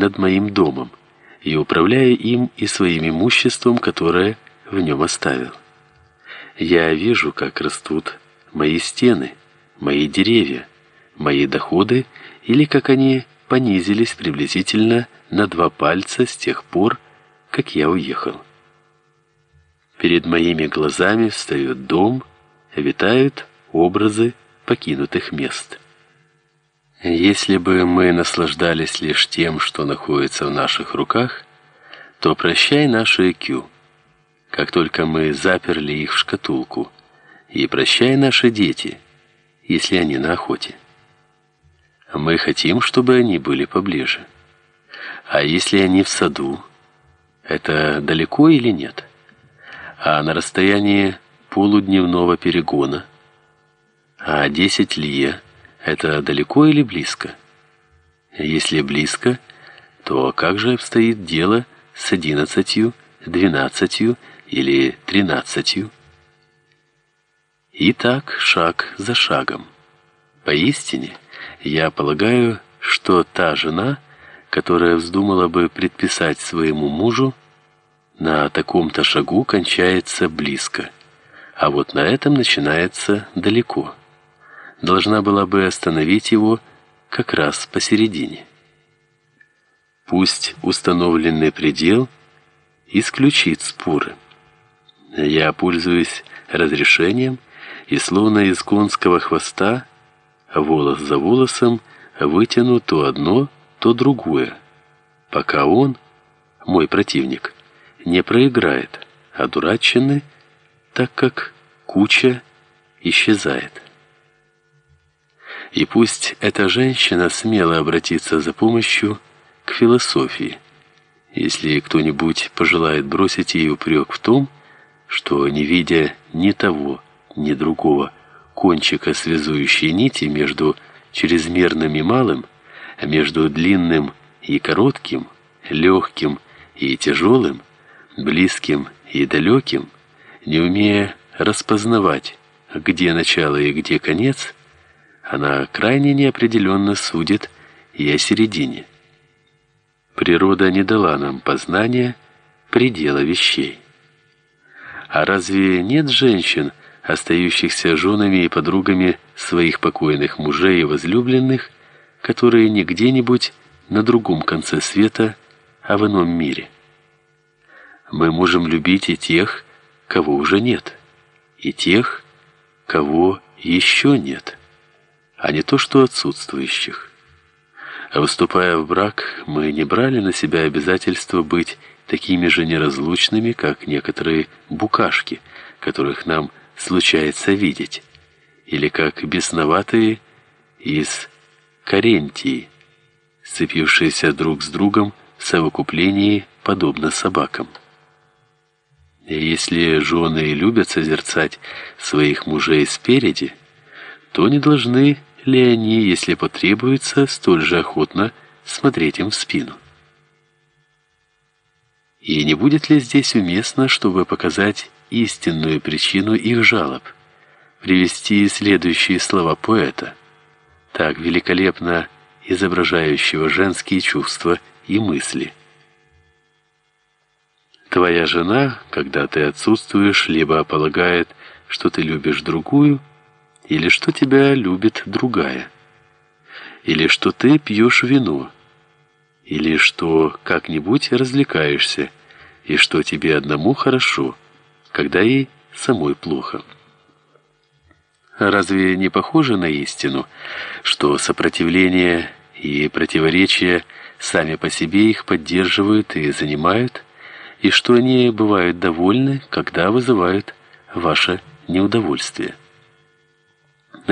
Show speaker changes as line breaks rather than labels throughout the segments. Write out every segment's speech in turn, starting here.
над моим домом и управляя им и своим имуществом, которое в нем оставил. Я вижу, как растут мои стены, мои деревья, мои доходы, или как они понизились приблизительно на два пальца с тех пор, как я уехал. Перед моими глазами встает дом, витают образы покинутых мест. Если бы мы наслаждались лишь тем, что находится в наших руках, то прощай наши IQ. Как только мы заперли их в шкатулку, и прощай наши дети, если они на охоте. Мы хотим, чтобы они были поближе. А если они в саду, это далеко или нет? А на расстоянии полудневного перегона, а 10 лье это далеко или близко? Если близко, то как же обстоит дело с одиннадцатью, двенадцатью или тринадцатью? И так шаг за шагом. Поистине, я полагаю, что та жена, которая вздумала бы предписать своему мужу на таком-то шагу кончается близко, а вот на этом начинается далеко должна была бы остановить его как раз посередине. Пусть установленный предел исключит споры. Я пользуюсь разрешением и словно из конского хвоста волос за волосом вытяну то одно, то другое, пока он, мой противник, не проиграет, дурачины, так как куча исчезает. И пусть эта женщина смело обратится за помощью к философии, если кто-нибудь пожелает бросить ей упрек в том, что не видя ни того, ни другого кончика связующей нити между чрезмерным и малым, а между длинным и коротким, легким и тяжелым, близким и далеким, не умея распознавать, где начало и где конец, она крайне неопределенно судит и о середине. Природа не дала нам познания предела вещей. А разве нет женщин, остающихся женами и подругами своих покойных мужей и возлюбленных, которые не где-нибудь на другом конце света, а в ином мире? Мы можем любить и тех, кого уже нет, и тех, кого еще нет а не то что отсутствующих. А выступая в брак, мы не брали на себя обязательство быть такими же неразлучными, как некоторые букашки, которых нам случается видеть, или как бесноватые из Карентии, сцепившиеся друг с другом в совокуплении, подобно собакам. И если жены любят созерцать своих мужей спереди, то не должны ли они, если потребуется, столь же охотно смотреть им в спину? И не будет ли здесь уместно, чтобы показать истинную причину их жалоб, привести следующие слова поэта, так великолепно изображающего женские чувства и мысли? Твоя жена, когда ты отсутствуешь, либо полагает, что ты любишь другую, или что тебя любит другая, или что ты пьешь вино, или что как-нибудь развлекаешься, и что тебе одному хорошо, когда ей самой плохо. Разве не похоже на истину, что сопротивление и противоречия сами по себе их поддерживают и занимают, и что они бывают довольны, когда вызывают ваше неудовольствие?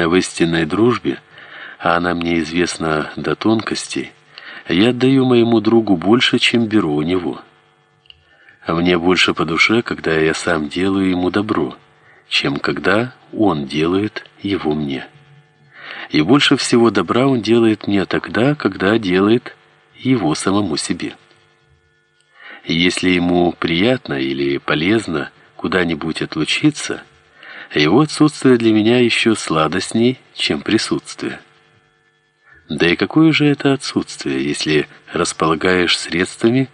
В истинной дружбе, а она мне известна до тонкостей, я отдаю моему другу больше, чем беру у него. А мне больше по душе, когда я сам делаю ему добро, чем когда он делает его мне. И больше всего добра он делает мне тогда, когда делает его самому себе. Если ему приятно или полезно куда-нибудь отлучиться, его отсутствие для меня еще сладостней, чем присутствие. Да и какое же это отсутствие, если располагаешь средствами